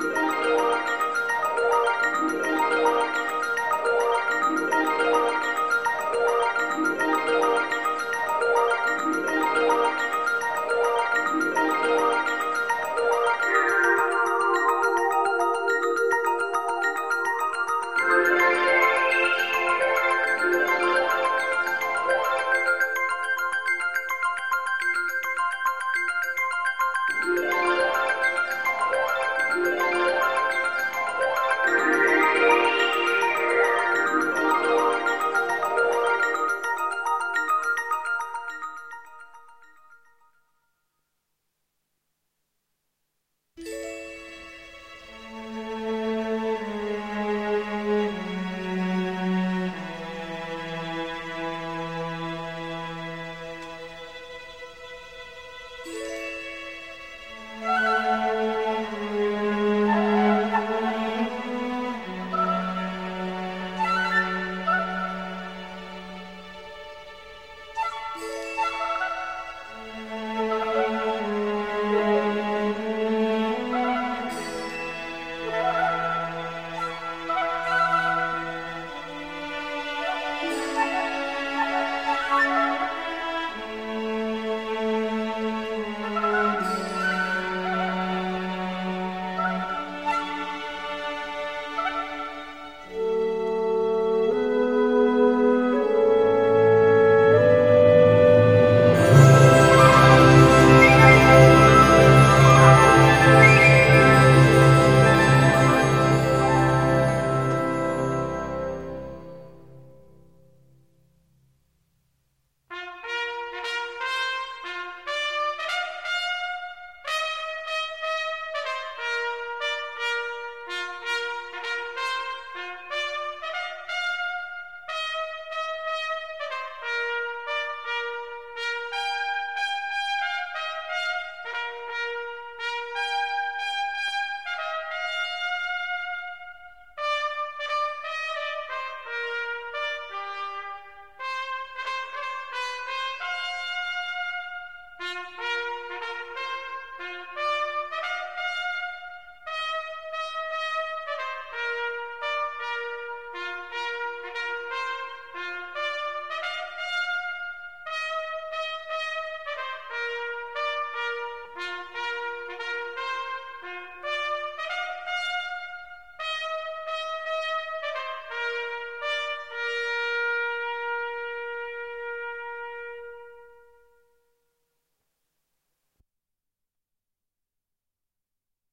Música